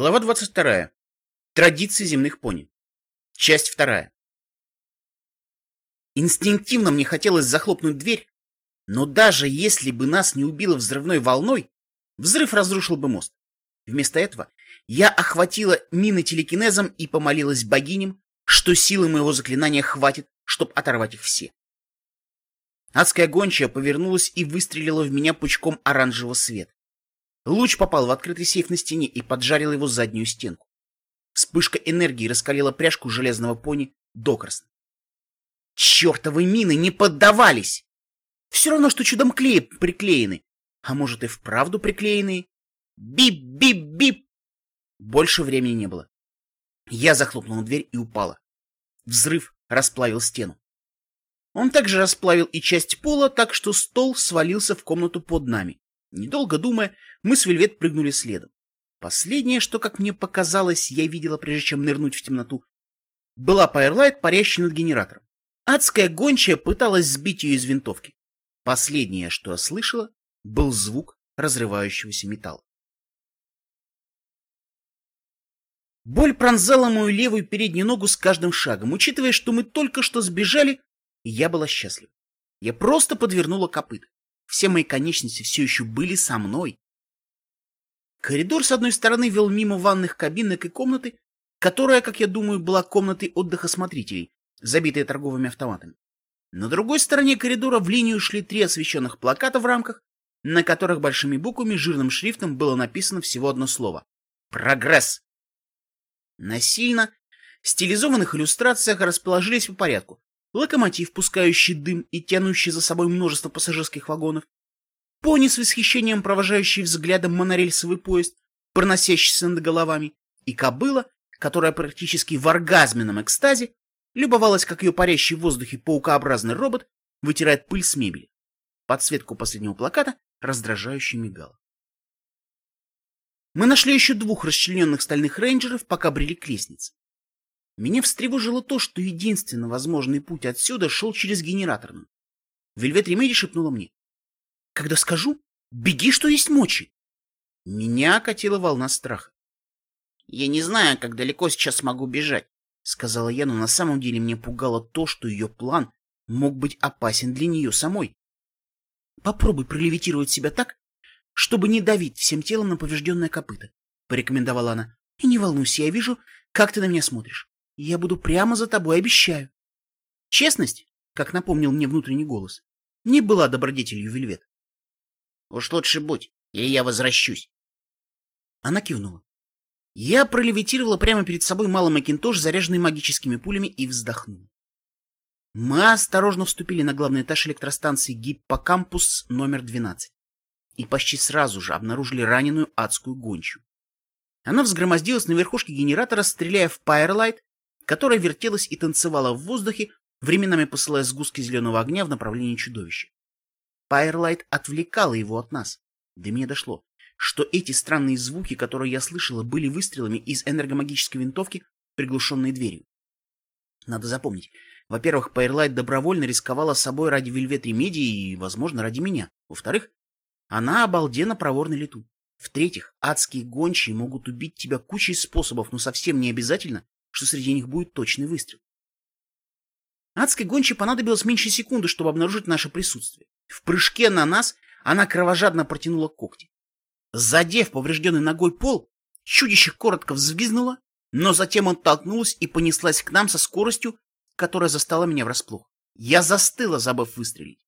Глава 22. Традиции земных пони. Часть 2. Инстинктивно мне хотелось захлопнуть дверь, но даже если бы нас не убило взрывной волной, взрыв разрушил бы мост. Вместо этого я охватила мины телекинезом и помолилась богиням, что силы моего заклинания хватит, чтобы оторвать их все. Адская гончая повернулась и выстрелила в меня пучком оранжевого света. Луч попал в открытый сейф на стене и поджарил его заднюю стенку. Вспышка энергии раскалила пряжку железного пони докрасна. Чертовы мины не поддавались! Все равно, что чудом клея приклеены. А может и вправду приклеенные? Бип-бип-бип! Больше времени не было. Я захлопнула дверь и упала. Взрыв расплавил стену. Он также расплавил и часть пола, так что стол свалился в комнату под нами. Недолго думая, мы с Вельвет прыгнули следом. Последнее, что, как мне показалось, я видела, прежде чем нырнуть в темноту, была Пайерлайт, парящая над генератором. Адская гончая пыталась сбить ее из винтовки. Последнее, что я слышала, был звук разрывающегося металла. Боль пронзала мою левую переднюю ногу с каждым шагом. Учитывая, что мы только что сбежали, я была счастлива. Я просто подвернула копыт. Все мои конечности все еще были со мной. Коридор с одной стороны вел мимо ванных кабинок и комнаты, которая, как я думаю, была комнатой отдыха смотрителей, забитой торговыми автоматами. На другой стороне коридора в линию шли три освещенных плаката в рамках, на которых большими буквами жирным шрифтом было написано всего одно слово — «Прогресс». На сильно стилизованных иллюстрациях расположились по порядку локомотив, пускающий дым и тянущий за собой множество пассажирских вагонов, пони с восхищением провожающий взглядом монорельсовый поезд, проносящийся над головами, и кобыла, которая практически в оргазменном экстазе любовалась, как ее парящий в воздухе паукообразный робот вытирает пыль с мебели. Подсветку последнего плаката раздражающе мигала. Мы нашли еще двух расчлененных стальных рейнджеров, пока брели к лестнице. Меня встревожило то, что единственно возможный путь отсюда шел через генераторную. Вельвет Ремеди шепнула мне. — Когда скажу, беги, что есть мочи. Меня окатила волна страха. — Я не знаю, как далеко сейчас смогу бежать, — сказала я, но на самом деле мне пугало то, что ее план мог быть опасен для нее самой. — Попробуй пролевитировать себя так, чтобы не давить всем телом на поврежденное копыто, — порекомендовала она. — И не волнуйся, я вижу, как ты на меня смотришь. Я буду прямо за тобой, обещаю. Честность, как напомнил мне внутренний голос, не была добродетелью Вельвет. Уж лучше будь, и я возвращусь. Она кивнула. Я пролевитировала прямо перед собой малый макинтош, заряженный магическими пулями, и вздохнула. Мы осторожно вступили на главный этаж электростанции Гиппокампус номер 12 и почти сразу же обнаружили раненую адскую гончую. Она взгромоздилась на верхушке генератора, стреляя в Пайерлайт которая вертелась и танцевала в воздухе, временами посылая сгустки зеленого огня в направлении чудовища. Пайерлайт отвлекала его от нас. До меня дошло, что эти странные звуки, которые я слышала, были выстрелами из энергомагической винтовки, приглушенной дверью. Надо запомнить, во-первых, Пайерлайт добровольно рисковала собой ради Вельвет Ремедии и, возможно, ради меня. Во-вторых, она обалденно проворна лету. В-третьих, адские гончие могут убить тебя кучей способов, но совсем не обязательно что среди них будет точный выстрел. Адской гончей понадобилось меньше секунды, чтобы обнаружить наше присутствие. В прыжке на нас она кровожадно протянула когти. Задев поврежденный ногой пол, чудище коротко взвизгнуло, но затем оттолкнулась и понеслась к нам со скоростью, которая застала меня врасплох. Я застыла, забыв выстрелить.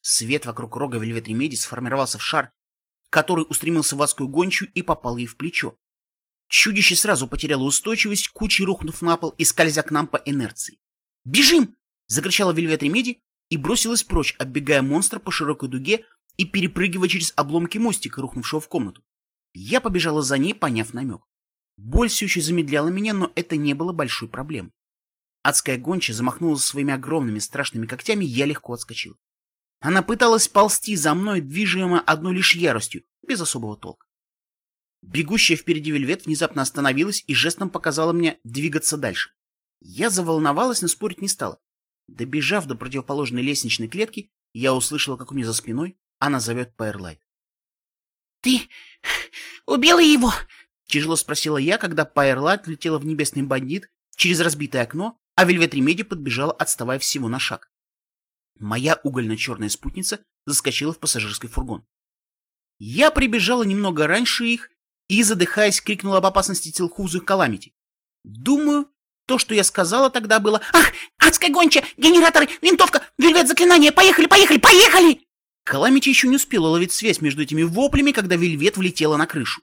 Свет вокруг рога Вельвет Ремеди сформировался в шар, который устремился в адскую гончую и попал ей в плечо. Чудище сразу потеряло устойчивость, кучей рухнув на пол и скользя к нам по инерции. «Бежим!» — закричала Вельвет Ремеди и бросилась прочь, оббегая монстра по широкой дуге и перепрыгивая через обломки мостика, рухнувшего в комнату. Я побежала за ней, поняв намек. Боль все еще замедляла меня, но это не было большой проблемой. Адская гонча замахнулась своими огромными страшными когтями, я легко отскочил. Она пыталась ползти за мной, движимая одной лишь яростью, без особого толка. Бегущая впереди Вельвет внезапно остановилась и жестом показала мне двигаться дальше. Я заволновалась, но спорить не стала. Добежав до противоположной лестничной клетки, я услышала, как у меня за спиной она зовет Пайерлайт. — Ты убила его! Тяжело спросила я, когда Пайерлайт влетела в небесный бандит через разбитое окно, а Вельвет Ремеди подбежала, отставая всего на шаг. Моя угольно-черная спутница заскочила в пассажирский фургон. Я прибежала немного раньше их и, задыхаясь, крикнула об опасности Стилхувзу и Каламити. Думаю, то, что я сказала тогда было «Ах, адская гонча! Генераторы! Винтовка! Вельвет заклинание! Поехали, поехали, поехали!» Каламити еще не успела ловить связь между этими воплями, когда Вельвет влетела на крышу.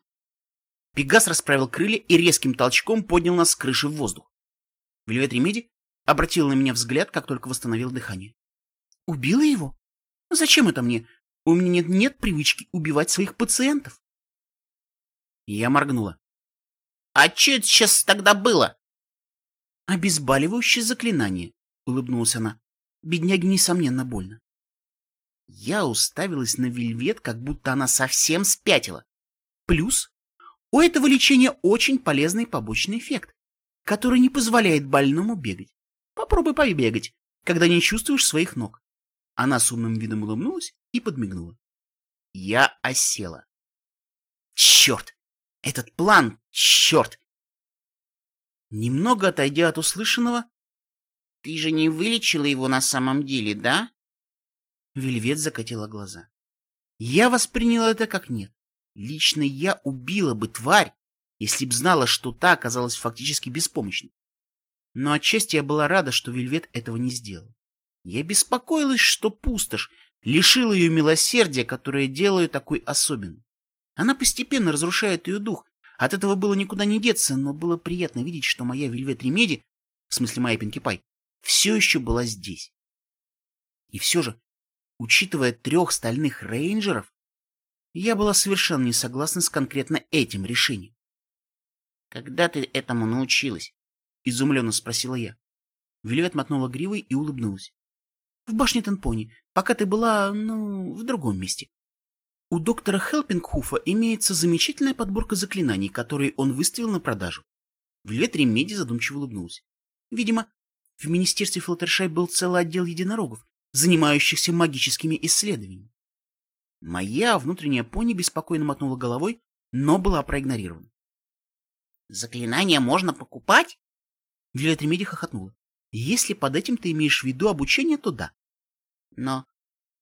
Пегас расправил крылья и резким толчком поднял нас с крыши в воздух. Вельвет Ремеди обратил на меня взгляд, как только восстановил дыхание. «Убила его? Зачем это мне? У меня нет, нет привычки убивать своих пациентов». Я моргнула. «А что это сейчас тогда было?» «Обезболивающее заклинание», — улыбнулась она. «Бедняге, несомненно, больно». Я уставилась на Вельвет, как будто она совсем спятила. Плюс у этого лечения очень полезный побочный эффект, который не позволяет больному бегать. Попробуй побегать, когда не чувствуешь своих ног. Она с умным видом улыбнулась и подмигнула. Я осела. Черт! Этот план, черт! Немного отойдя от услышанного, «Ты же не вылечила его на самом деле, да?» Вельвет закатила глаза. Я восприняла это как нет. Лично я убила бы тварь, если б знала, что та оказалась фактически беспомощной. Но отчасти я была рада, что Вельвет этого не сделал. Я беспокоилась, что пустошь лишила ее милосердия, которое делает такой особенной. Она постепенно разрушает ее дух. От этого было никуда не деться, но было приятно видеть, что моя Вельвет Ремеди, в смысле моя Пинки Пай, все еще была здесь. И все же, учитывая трех стальных рейнджеров, я была совершенно не согласна с конкретно этим решением. «Когда ты этому научилась?» — изумленно спросила я. Вельвет мотнула гривой и улыбнулась. «В башне Тенпони, пока ты была, ну, в другом месте. У доктора Хелпингхуфа имеется замечательная подборка заклинаний, которые он выставил на продажу». Вельвет Ремеди задумчиво улыбнулась. «Видимо, в министерстве Флаттершай был целый отдел единорогов, занимающихся магическими исследованиями. Моя внутренняя пони беспокойно мотнула головой, но была проигнорирована. «Заклинания можно покупать?» Виолет Ремеди хохотнула. «Если под этим ты имеешь в виду обучение, то да». «Но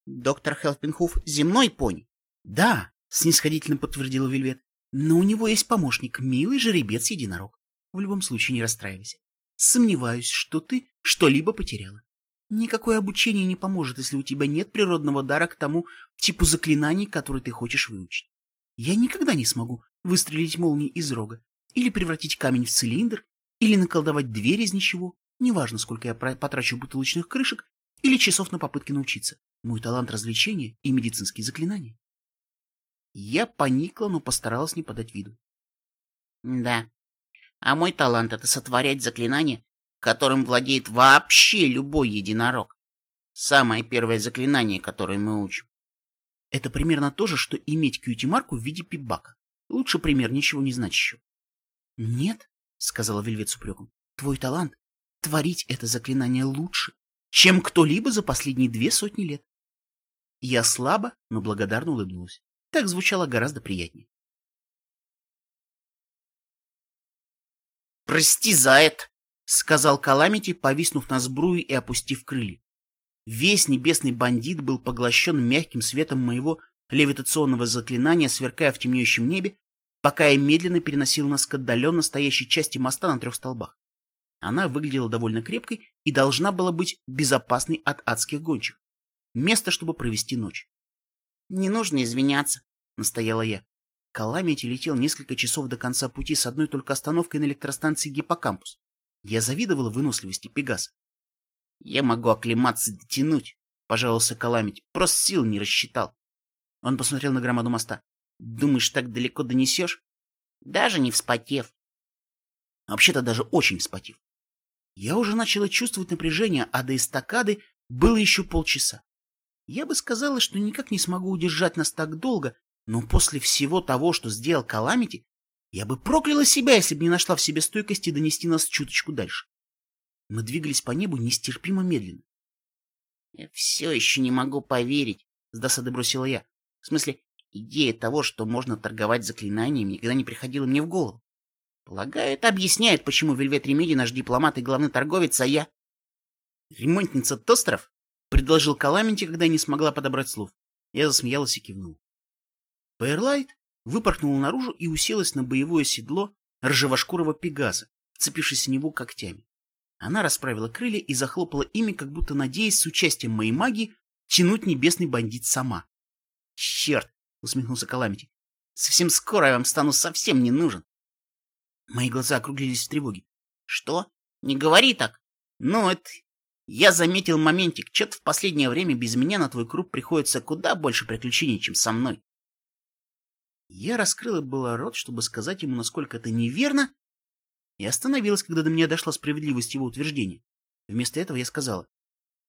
доктор Хелпингхуф земной пони». «Да», — снисходительно подтвердила Вельвет. «Но у него есть помощник, милый жеребец-единорог. В любом случае не расстраивайся. Сомневаюсь, что ты что-либо потеряла. Никакое обучение не поможет, если у тебя нет природного дара к тому типу заклинаний, который ты хочешь выучить. Я никогда не смогу выстрелить молнией из рога, или превратить камень в цилиндр, или наколдовать дверь из ничего. Неважно, сколько я потрачу бутылочных крышек или часов на попытки научиться. Мой талант развлечения и медицинские заклинания. Я поникла, но постаралась не подать виду. Да, а мой талант — это сотворять заклинания которым владеет вообще любой единорог. Самое первое заклинание, которое мы учим. Это примерно то же, что иметь кьюти-марку в виде пипбака. Лучше пример ничего не значащего. Нет, сказала Вельвет с упреком, твой талант — творить это заклинание лучше, чем кто-либо за последние две сотни лет. Я слабо, но благодарно улыбнулась. Так звучало гораздо приятнее. «Прости за это!» — сказал Каламити, повиснув на сбруе и опустив крылья. Весь небесный бандит был поглощен мягким светом моего левитационного заклинания, сверкая в темнеющем небе, пока я медленно переносил нас к отдаленно стоящей части моста на трех столбах. Она выглядела довольно крепкой и должна была быть безопасной от адских гончих. Место, чтобы провести ночь. — Не нужно извиняться, — настояла я. Каламити летел несколько часов до конца пути с одной только остановкой на электростанции Гиппокампус. Я завидовала выносливости Пегаса. «Я могу оклематься дотянуть», — пожаловался Каламити. «Просто сил не рассчитал». Он посмотрел на громаду моста. «Думаешь, так далеко донесешь?» «Даже не вспотев». Вообще-то даже очень вспотев. Я уже начала чувствовать напряжение, а до эстакады было еще полчаса. Я бы сказала, что никак не смогу удержать нас так долго, но после всего того, что сделал Каламити, я бы прокляла себя, если бы не нашла в себе стойкости донести нас чуточку дальше. Мы двигались по небу нестерпимо медленно. — Я все еще не могу поверить, — с досады бросила я. В смысле, идея того, что можно торговать заклинаниями, никогда не приходила мне в голову. Полагаю, это объясняет, почему Вельвет Ремеди наш дипломат и главный торговец, а я... Ремонтница тостеров? Предложил Каламенти, когда не смогла подобрать слов. Я засмеялась и кивнул. Пэрлайт выпорхнула наружу и уселась на боевое седло ржевошкурого пегаза, вцепившись в него когтями. Она расправила крылья и захлопала ими, как будто надеясь с участием моей магии тянуть небесный бандит сама. «Черт!» — усмехнулся Каламити. «Совсем скоро я вам стану совсем не нужен!» Мои глаза округлились в тревоге. «Что? Не говори так!» «Ну, это... Я заметил моментик. Чё-то в последнее время без меня на твой круг приходится куда больше приключений, чем со мной». Я раскрыла было рот, чтобы сказать ему, насколько это неверно, и остановилась, когда до меня дошла справедливость его утверждения. Вместо этого я сказала.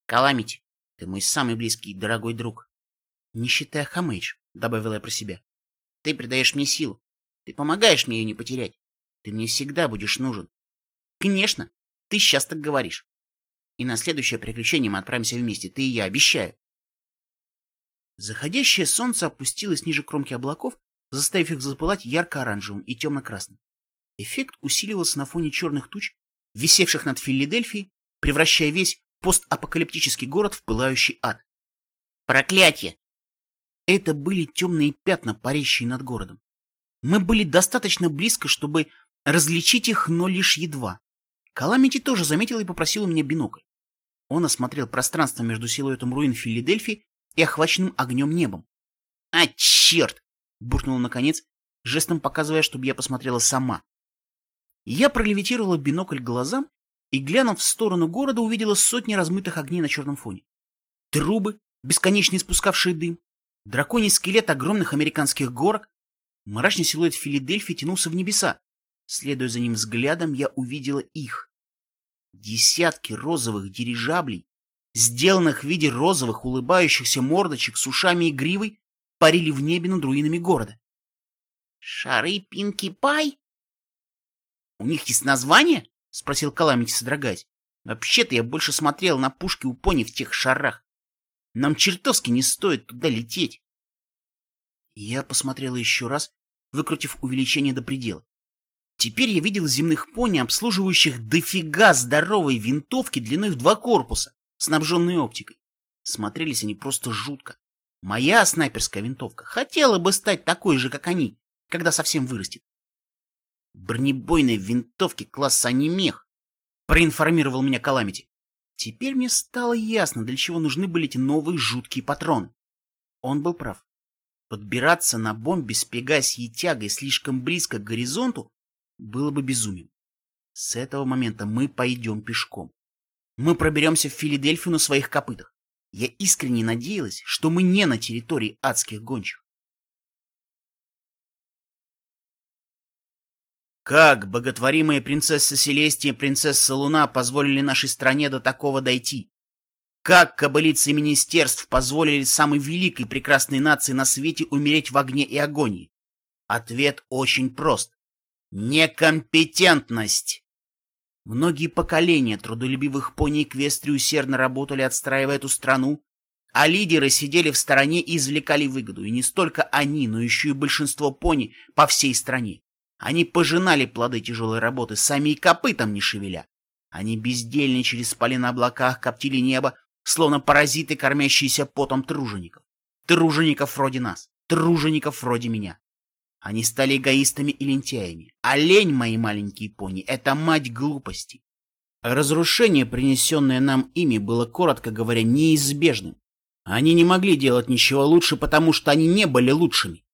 «Каламити, ты мой самый близкий и дорогой друг. Не считая Хамейдж, — добавила я про себя. Ты придаешь мне силу. Ты помогаешь мне ее не потерять. Ты мне всегда будешь нужен. Конечно, ты сейчас так говоришь. И на следующее приключение мы отправимся вместе, ты и я, обещаю. Заходящее солнце опустилось ниже кромки облаков, заставив их запылать ярко-оранжевым и темно-красным. Эффект усиливался на фоне черных туч, висевших над Филадельфией, превращая весь постапокалиптический город в пылающий ад. Проклятие! Это были темные пятна, парящие над городом. Мы были достаточно близко, чтобы различить их, но лишь едва. Каламити тоже заметил и попросил у меня бинокль. Он осмотрел пространство между силуэтом руин Филадельфии и охваченным огнем небом. «А, черт!» — буркнул наконец, жестом показывая, чтобы я посмотрела сама. Я пролевитировала бинокль глазам и, глянув в сторону города, увидела сотни размытых огней на черном фоне. Трубы, бесконечно испускавшие дым, драконий скелет огромных американских горок, мрачный силуэт Филадельфии тянулся в небеса. Следуя за ним взглядом, я увидела их. Десятки розовых дирижаблей, сделанных в виде розовых улыбающихся мордочек с ушами и гривой, парили в небе над руинами города. «Шары Пинки Пай?» «У них есть название?» — спросил Каламити, содрогаясь. «Вообще-то я больше смотрел на пушки у пони в тех шарах. Нам чертовски не стоит туда лететь». Я посмотрела еще раз, выкрутив увеличение до предела. Теперь я видел земных пони, обслуживающих дофига здоровой винтовки длиной в два корпуса, снабженной оптикой. Смотрелись они просто жутко. Моя снайперская винтовка хотела бы стать такой же, как они, когда совсем вырастет. Бронебойной винтовки класса «Немех», проинформировал меня Каламити. Теперь мне стало ясно, для чего нужны были эти новые жуткие патроны. Он был прав. Подбираться на бомбе с пегасьей тягой слишком близко к горизонту было бы безумием. С этого момента мы пойдем пешком. Мы проберемся в Филадельфию на своих копытах. Я искренне надеялась, что мы не на территории адских гончих. Как боготворимые принцесса Селестия и принцесса Луна позволили нашей стране до такого дойти? Как кобылицы министерств позволили самой великой прекрасной нации на свете умереть в огне и агонии? Ответ очень прост. Некомпетентность. Многие поколения трудолюбивых пони Эквестрии усердно работали, отстраивая эту страну, а лидеры сидели в стороне и извлекали выгоду. И не столько они, но еще и большинство пони по всей стране. Они пожинали плоды тяжелой работы, сами и копытом не шевеля. Они бездельничали, спали на облаках, коптили небо, словно паразиты, кормящиеся потом тружеников. Тружеников вроде нас, тружеников вроде меня. Они стали эгоистами и лентяями. А лень, мои маленькие пони, это мать глупости. Разрушение, принесенное нам ими, было, коротко говоря, неизбежным. Они не могли делать ничего лучше, потому что они не были лучшими.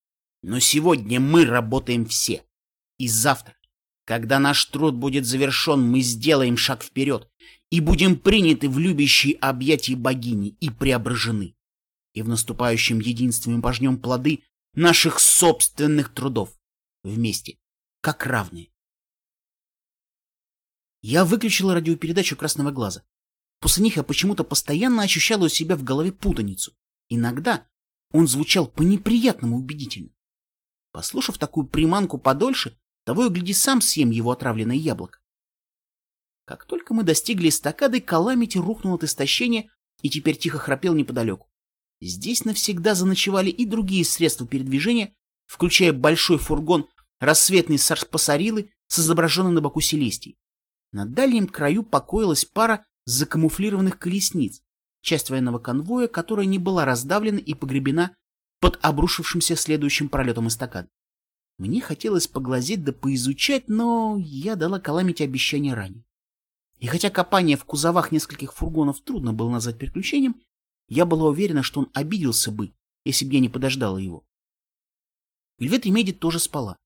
Но сегодня мы работаем все. И завтра, когда наш труд будет завершен, мы сделаем шаг вперед и будем приняты в любящие объятия богини и преображены. И в наступающем единстве мы пожнем плоды наших собственных трудов вместе, как равные. Я выключила радиопередачу «Красного глаза». После них я почему-то постоянно ощущала у себя в голове путаницу. Иногда он звучал по-неприятному убедительно. Послушав такую приманку подольше, того и гляди сам съем его отравленное яблоко. Как только мы достигли эстакады, Каламити рухнул от истощения и теперь тихо храпел неподалеку. Здесь навсегда заночевали и другие средства передвижения, включая большой фургон рассветной сарпасарилы с изображенной на боку Селестией. На дальнем краю покоилась пара закамуфлированных колесниц, часть военного конвоя, которая не была раздавлена и погребена под обрушившимся следующим пролетом эстакад. Мне хотелось поглазеть да поизучать, но я дала Каламите обещание ранее. И хотя копание в кузовах нескольких фургонов трудно было назвать приключением, я была уверена, что он обиделся бы, если бы я не подождала его. Вельвет Ремеди тоже спала.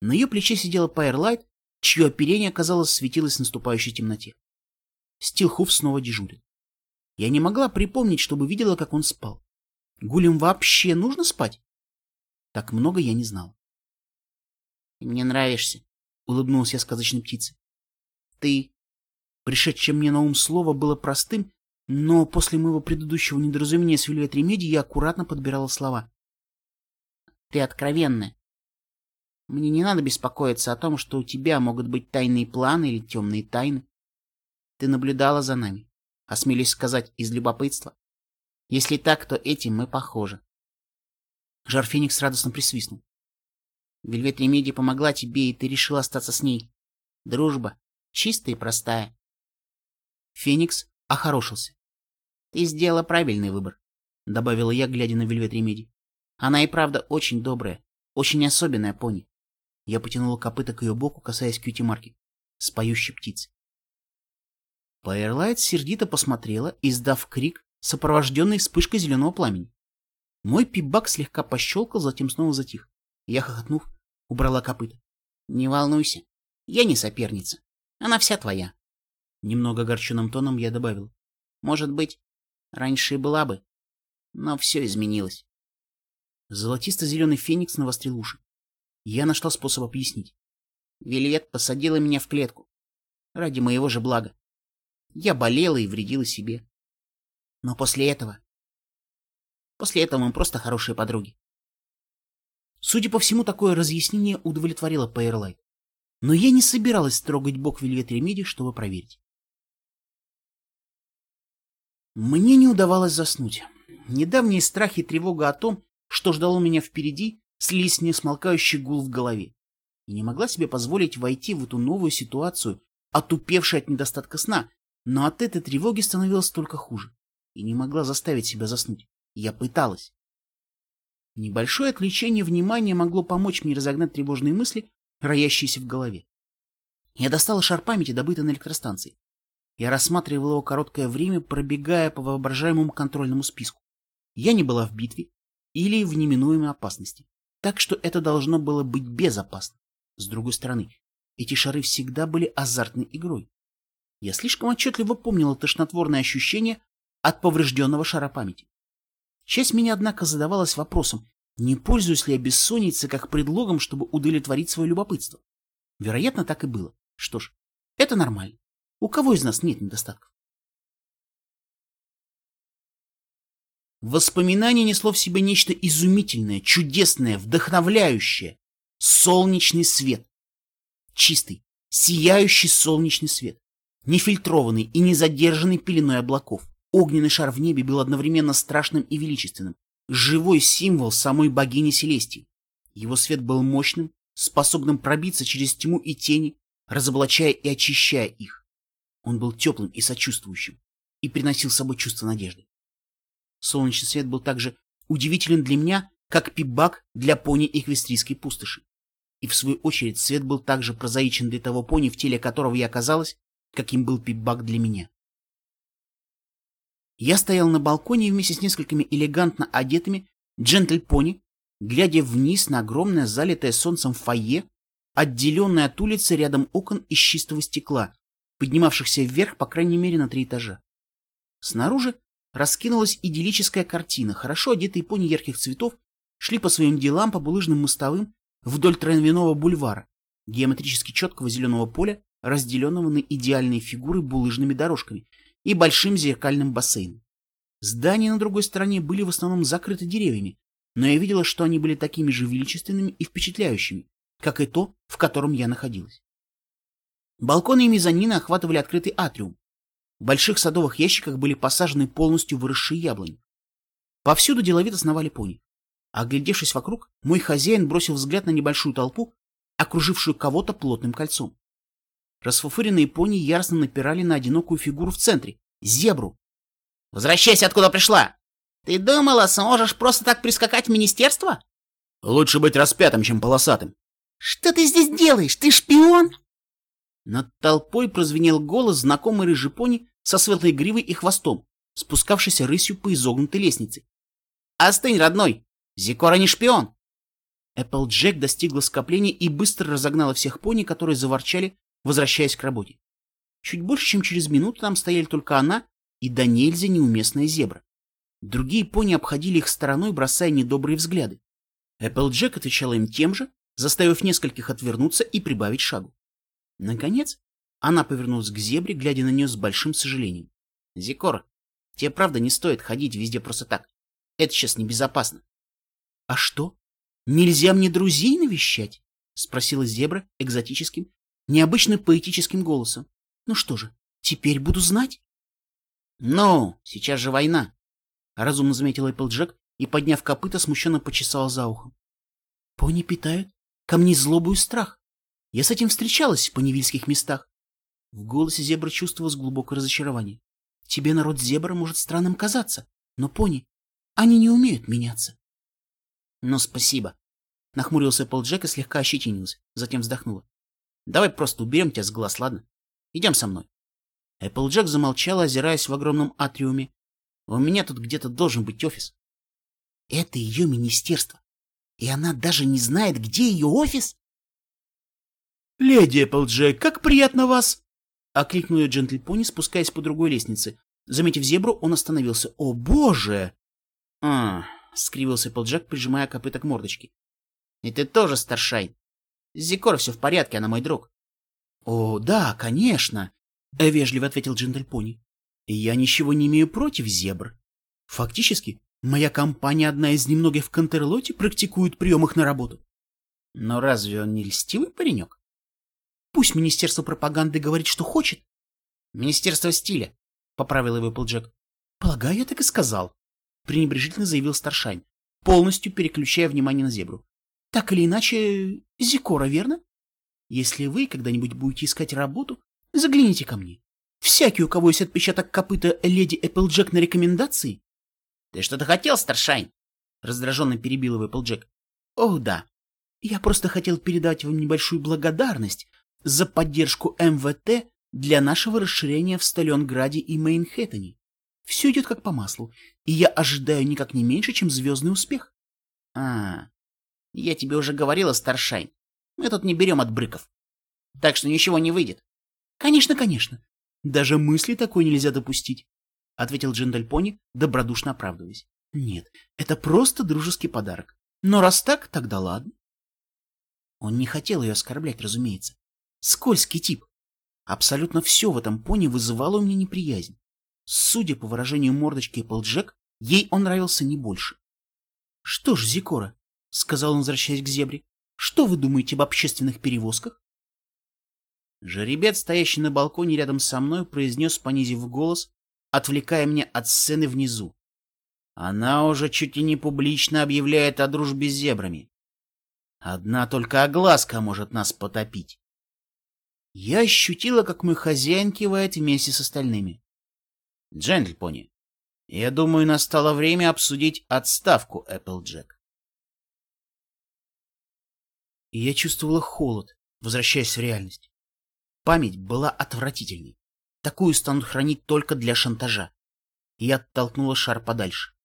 На ее плече сидела Пайерлайт, чье оперение, казалось, светилось в наступающей темноте. Стилхуф снова дежурил. Я не могла припомнить, чтобы видела, как он спал. Гулям вообще нужно спать? Так много я не знала. — Мне нравишься, — улыбнулась я сказочной птице. — Ты... Пришедшее мне на ум слово было простым, но после моего предыдущего недоразумения с Вильвет Ремеди я аккуратно подбирала слова. — Ты откровенная. Мне не надо беспокоиться о том, что у тебя могут быть тайные планы или темные тайны. Ты наблюдала за нами, осмелюсь сказать, из любопытства. Если так, то этим мы похожи. Жар Феникс радостно присвистнул. Вельвет Ремеди помогла тебе, и ты решил остаться с ней. Дружба, чистая и простая. Феникс охорошился. Ты сделала правильный выбор, добавила я, глядя на Вельвет Ремеди. Она и правда очень добрая, очень особенная пони. Я потянула копыта к ее боку, касаясь кьюти-марки. С поющей птицей. Пайерлайт сердито посмотрела, издав крик, сопровожденный вспышкой зеленого пламени. Мой пибак слегка пощелкал, затем снова затих. Я, хохотнув, убрала копыта. — Не волнуйся, я не соперница. Она вся твоя. Немного огорченным тоном я добавил. — Может быть, раньше и была бы, но все изменилось. Золотисто-зеленый феникс навострил уши. Я нашла способ объяснить. Вильет посадила меня в клетку. Ради моего же блага. Я болела и вредила себе. Но после этого... После этого мы просто хорошие подруги. Судя по всему, такое разъяснение удовлетворило Пайерлайт. Но я не собиралась трогать бок Вельвет Ремеди, чтобы проверить. Мне не удавалось заснуть. Недавние страхи и тревога о том, что ждало меня впереди, слились несмолкающий гул в голове, и не могла себе позволить войти в эту новую ситуацию, отупевшая от недостатка сна, но от этой тревоги становилось только хуже, и не могла заставить себя заснуть. Я пыталась. Небольшое отвлечение внимания могло помочь мне разогнать тревожные мысли, роящиеся в голове. Я достала шар памяти, добытый на электростанции. Я рассматривала его короткое время, пробегая по воображаемому контрольному списку. Я не была в битве или в неминуемой опасности. Так что это должно было быть безопасно. С другой стороны, эти шары всегда были азартной игрой. Я слишком отчетливо помнила тошнотворное ощущение от поврежденного шара памяти. Часть меня, однако, задавалась вопросом, не пользуюсь ли я бессонницей как предлогом, чтобы удовлетворить свое любопытство. Вероятно, так и было. Что ж, это нормально. У кого из нас нет недостатков? Воспоминание несло в себе нечто изумительное, чудесное, вдохновляющее. Солнечный свет. Чистый, сияющий солнечный свет. Нефильтрованный и не задержанный пеленой облаков. Огненный шар в небе был одновременно страшным и величественным. Живой символ самой богини Селестии. Его свет был мощным, способным пробиться через тьму и тени, разоблачая и очищая их. Он был теплым и сочувствующим и приносил с собой чувство надежды. Солнечный свет был также удивителен для меня, как пибак для пони Эквестрийской пустоши. И в свою очередь свет был также прозаичен для того пони, в теле которого я оказалась, каким был пибак для меня. Я стоял на балконе вместе с несколькими элегантно одетыми джентль-пони, глядя вниз на огромное залитое солнцем фойе, отделенное от улицы рядом окон из чистого стекла, поднимавшихся вверх по крайней мере на три этажа. Снаружи раскинулась идиллическая картина. Хорошо одетые пони ярких цветов шли по своим делам по булыжным мостовым вдоль травяного бульвара, геометрически четкого зеленого поля, разделенного на идеальные фигуры булыжными дорожками и большим зеркальным бассейном. Здания на другой стороне были в основном закрыты деревьями, но я видела, что они были такими же величественными и впечатляющими, как и то, в котором я находилась. Балконы и мезонины охватывали открытый атриум, в больших садовых ящиках были посажены полностью выросшие яблони. Повсюду деловито сновали пони. Оглядевшись вокруг, мой хозяин бросил взгляд на небольшую толпу, окружившую кого-то плотным кольцом. Расфуфыренные пони яростно напирали на одинокую фигуру в центре — зебру. «Возвращайся, откуда пришла! Ты думала, сможешь просто так прискакать в министерство?» «Лучше быть распятым, чем полосатым». «Что ты здесь делаешь? Ты шпион?» Над толпой прозвенел голос знакомой рыжей пони со светлой гривой и хвостом, спускавшейся рысью по изогнутой лестнице. «Остынь, родной! Зикора не шпион!» Эпплджек достигла скопления и быстро разогнала всех пони, которые заворчали, возвращаясь к работе. Чуть больше, чем через минуту там стояли только она и до нельзя неуместная зебра. Другие пони обходили их стороной, бросая недобрые взгляды. Эпплджек отвечала им тем же, заставив нескольких отвернуться и прибавить шагу. Наконец, она повернулась к зебре, глядя на нее с большим сожалением. — Зикор, тебе правда не стоит ходить везде просто так. Это сейчас небезопасно. — А что? Нельзя мне друзей навещать? — спросила зебра экзотическим, необычно поэтическим голосом. — Ну что же, теперь буду знать. — Ну, сейчас же война, — разумно заметил Эпплджек и, подняв копыта, смущенно почесал за ухом. — Пони питают ко мне злобу и страх. Я с этим встречалась в поневильских местах. В голосе зебры чувствовалось глубокое разочарование. Тебе народ зебра может странным казаться, но пони, они не умеют меняться. Ну, спасибо. Нахмурился Пол Джек и слегка ощетинился, затем вздохнула. Давай просто уберем тебя с глаз, ладно? Идем со мной. Эпплджек замолчал, озираясь в огромном атриуме. У меня тут где-то должен быть офис. Это ее министерство. И она даже не знает, где ее офис? — Леди Эпплджек, как приятно вас! — окликнул ее джентльпони, спускаясь по другой лестнице. Заметив зебру, он остановился. — О, боже! — А, — скривился Эпплджек, прижимая копыта к мордочке. — И ты тоже старшай. Зикор все в порядке, она мой друг. — О, да, конечно, — вежливо ответил джентльпони. — Я ничего не имею против зебр. Фактически, моя компания одна из немногих в Контерлоте практикует прием их на работу. Но разве он не льстивый паренек? Пусть Министерство пропаганды говорит, что хочет. Министерство стиля, — поправила его Эпплджек. Полагаю, я так и сказал, — пренебрежительно заявил Старшайн, полностью переключая внимание на зебру. Так или иначе, Зекора, верно? Если вы когда-нибудь будете искать работу, загляните ко мне. Всякий, у кого есть отпечаток копыта леди Эпплджек на рекомендации. — Ты что-то хотел, Старшайн? — раздраженно перебила его Эпплджек. — О, да. Я просто хотел передать вам небольшую благодарность за поддержку МВТ для нашего расширения в Сталинграде и Мейнхэттене. Все идет как по маслу, и я ожидаю никак не меньше, чем звездный успех. А, я тебе уже говорила, Старшайн, мы тут не берем от брыков. Так что ничего не выйдет. Конечно, конечно. Даже мысли такой нельзя допустить, — ответил Джендальпони, добродушно оправдываясь. Нет, это просто дружеский подарок. Но раз так, тогда ладно. Он не хотел ее оскорблять, разумеется. Скользкий тип. Абсолютно все в этом пони вызывало у меня неприязнь. Судя по выражению мордочки Эпплджек, ей он нравился не больше. — Что ж, Зикора, — сказал он, возвращаясь к зебре, — что вы думаете об общественных перевозках? Жеребец, стоящий на балконе рядом со мной, произнес, понизив голос, отвлекая меня от сцены внизу. Она уже чуть ли не публично объявляет о дружбе с зебрами. Одна только огласка может нас потопить. Я ощутила, как мой хозяин кивает вместе с остальными. Джентльпони, я думаю, настало время обсудить отставку Эпплджек. И я чувствовала холод, возвращаясь в реальность. Память была отвратительной. Такую станут хранить только для шантажа. И я оттолкнула шар подальше.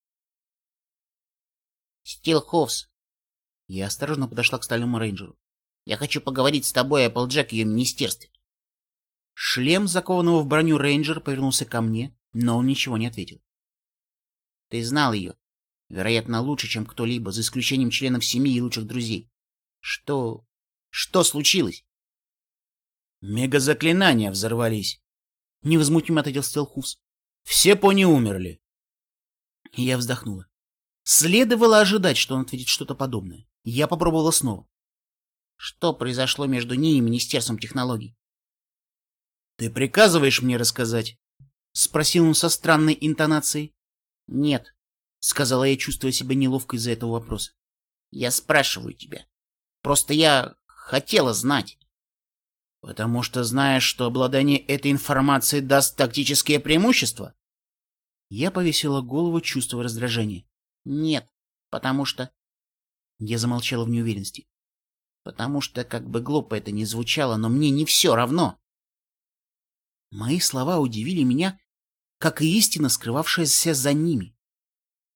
Стилховс. Я осторожно подошла к стальному рейнджеру. Я хочу поговорить с тобой, Эпплджек, в ее министерстве. Шлем, закованного в броню рейнджер, повернулся ко мне, но он ничего не ответил. Ты знал ее. Вероятно, лучше, чем кто-либо, за исключением членов семьи и лучших друзей. Что... что случилось? Мегазаклинания взорвались. Невозмутимо ответил Стелхус. Все пони умерли. Я вздохнула. Следовало ожидать, что он ответит что-то подобное. Я попробовала снова. Что произошло между ней и Министерством технологий? — Ты приказываешь мне рассказать? — спросил он со странной интонацией. — Нет, — сказала я, чувствуя себя неловко из-за этого вопроса. — Я спрашиваю тебя. Просто я хотела знать. Потому что знаешь, что обладание этой информацией даст тактические преимущества? Я повесила голову, чувствуя раздражение. Нет, потому что... Я замолчала в неуверенности. Потому что, как бы глупо это ни звучало, но мне не все равно. Мои слова удивили меня, как и истина, скрывавшаяся за ними.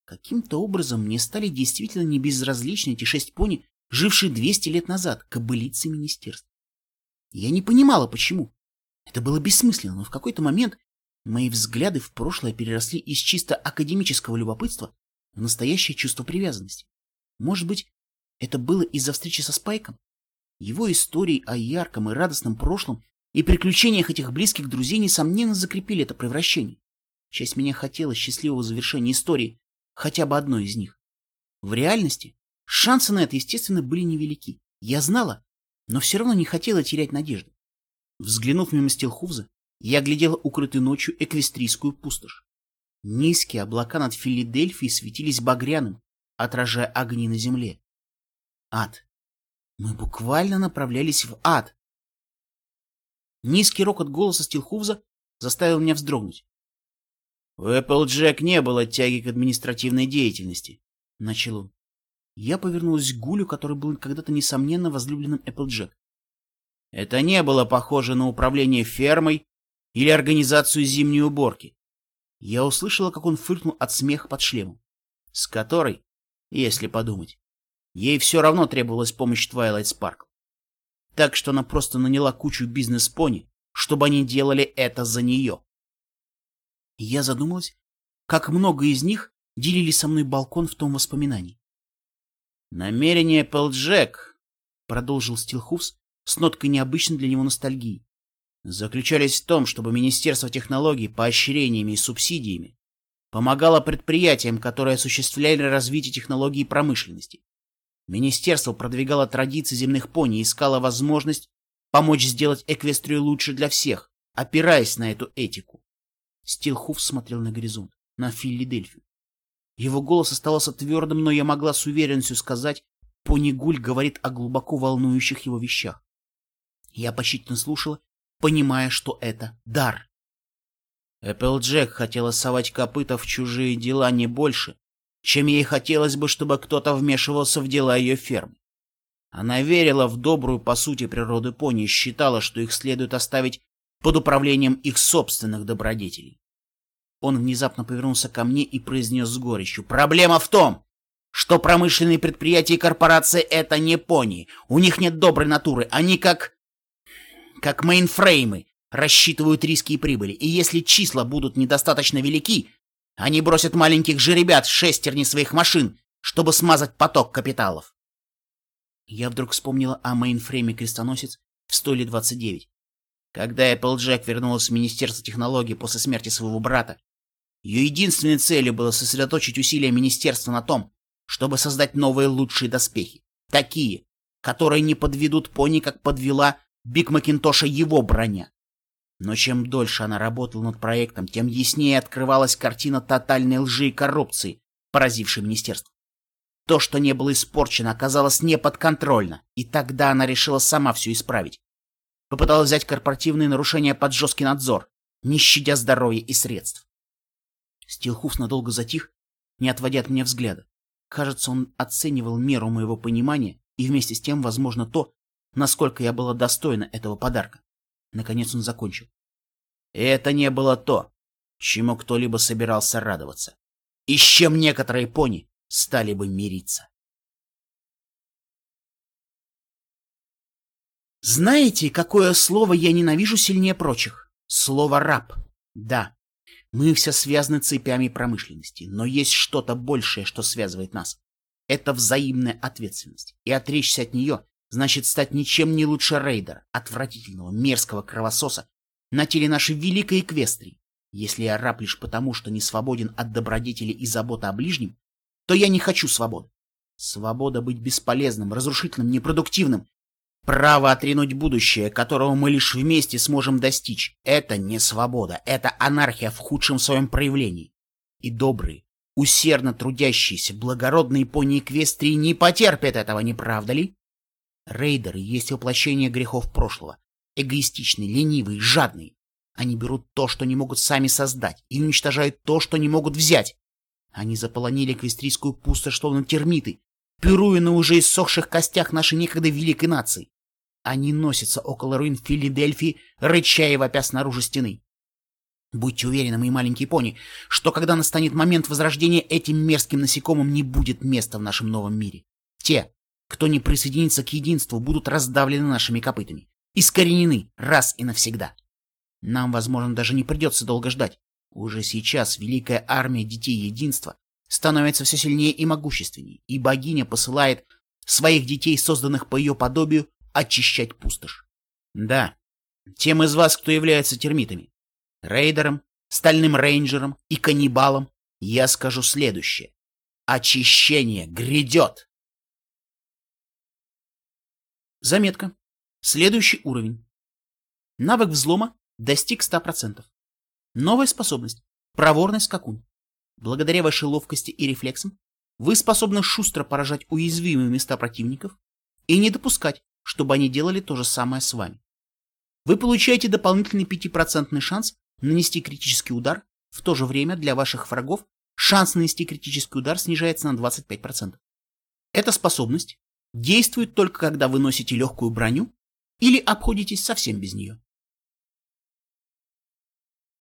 Каким-то образом мне стали действительно не безразличны эти шесть пони, жившие 200 лет назад, кобылицы министерств. Я не понимала, почему. Это было бессмысленно, но в какой-то момент мои взгляды в прошлое переросли из чисто академического любопытства в настоящее чувство привязанности. Может быть, это было из-за встречи со Спайком? Его истории о ярком и радостном прошлом и приключениях этих близких друзей несомненно закрепили это превращение. Часть меня хотела счастливого завершения истории, хотя бы одной из них. В реальности шансы на это, естественно, были невелики. Я знала, но все равно не хотела терять надежду. Взглянув мимо Стилхувза, я глядела укрытый ночью эквестрийскую пустошь. Низкие облака над Филадельфией светились багряным, отражая огни на земле. Ад. Мы буквально направлялись в ад. Низкий рокот голоса Стилхувза заставил меня вздрогнуть. У Эпплджек не было тяги к административной деятельности, — начал он. Я повернулась к Гулю, который был когда-то, несомненно, возлюбленным Эпплджек. Это не было похоже на управление фермой или организацию зимней уборки. Я услышала, как он фыркнул от смеха под шлемом, с которой, если подумать, ей все равно требовалась помощь Твайлайт Спаркл. Так что она просто наняла кучу бизнес-пони, чтобы они делали это за нее. Я задумалась, как много из них делили со мной балкон в том воспоминании. «Намерение Пэлджек», — продолжил Стилхуфс с ноткой необычной для него ностальгии, заключались в том, чтобы Министерство технологий поощрениями и субсидиями помогало предприятиям, которые осуществляли развитие технологий и промышленности. Министерство продвигало традиции земных пони и искало возможность помочь сделать Эквестрию лучше для всех, опираясь на эту этику. Стилхуф смотрел на горизонт, на Филадельфию. Его голос оставался твердым, но я могла с уверенностью сказать, Понигуль говорит о глубоко волнующих его вещах. Я почтительно слушала, понимая, что это дар. Эпплджек хотела совать копыта в чужие дела не больше, чем ей хотелось бы, чтобы кто-то вмешивался в дела ее фермы. Она верила в добрую по сути природы пони и считала, что их следует оставить под управлением их собственных добродетелей. Он внезапно повернулся ко мне и произнес с горечью. «Проблема в том, что промышленные предприятия и корпорации — это не пони. У них нет доброй натуры. Они как... как мейнфреймы, рассчитывают риски и прибыли. И если числа будут недостаточно велики, они бросят маленьких жеребят в шестерни своих машин, чтобы смазать поток капиталов. Я вдруг вспомнила о мейнфрейме крестоносец в стойле 29. Когда Эпплджек вернулась в Министерство технологий после смерти своего брата, ее единственной целью было сосредоточить усилия министерства на том, чтобы создать новые лучшие доспехи. Такие, которые не подведут пони, как подвела Биг Макинтоша его броня. Но чем дольше она работала над проектом, тем яснее открывалась картина тотальной лжи и коррупции, поразившей министерство. То, что не было испорчено, оказалось неподконтрольно, и тогда она решила сама все исправить. Попыталась взять корпоративные нарушения под жесткий надзор, не щадя здоровья и средств. Стилхуфс надолго затих, не отводя от меня взгляда. Кажется, он оценивал меру моего понимания и вместе с тем, возможно, то, насколько я была достойна этого подарка. Наконец он закончил. Это не было то, чему кто-либо собирался радоваться, и с чем некоторые пони стали бы мириться. Знаете, какое слово я ненавижу сильнее прочих? Слово «раб». Да, мы все связаны цепями промышленности, но есть что-то большее, что связывает нас. Это взаимная ответственность, и отречься от нее значит стать ничем не лучше рейдера, отвратительного, мерзкого кровососа на теле нашей великой Эквестрии. Если я раб лишь потому, что не свободен от добродетели и заботы о ближнем, то я не хочу свободы. Свобода быть бесполезным, разрушительным, непродуктивным Право отринуть будущее, которого мы лишь вместе сможем достичь, это не свобода, это анархия в худшем своем проявлении. И добрые, усердно трудящиеся, благородные пони Эквестрии не потерпят этого, не правда ли? Рейдеры есть воплощение грехов прошлого. Эгоистичные, ленивые, жадные. Они берут то, что не могут сами создать, и уничтожают то, что не могут взять. Они заполонили эквестрийскую пустошь, словно термиты, пируя на уже иссохших костях нашей некогда великой нации. Они носятся около руин Филадельфии, рыча и вопя снаружи стены. Будьте уверены, мои маленькие пони, что когда настанет момент возрождения, этим мерзким насекомым не будет места в нашем новом мире. Те, кто не присоединится к единству, будут раздавлены нашими копытами, искоренены раз и навсегда. Нам, возможно, даже не придется долго ждать. Уже сейчас великая армия детей единства становится все сильнее и могущественнее, и богиня посылает своих детей, созданных по ее подобию, очищать пустошь. Да, тем из вас, кто является термитами, рейдером, стальным рейнджером и каннибалом, я скажу следующее. Очищение грядет! Заметка. Следующий уровень. Навык взлома достиг 100%. Новая способность. Проворный скакун. Благодаря вашей ловкости и рефлексам вы способны шустро поражать уязвимые места противников и не допускать, чтобы они делали то же самое с вами. Вы получаете дополнительный 5% шанс нанести критический удар, в то же время для ваших врагов шанс нанести критический удар снижается на 25%. Эта способность действует только когда вы носите легкую броню или обходитесь совсем без нее.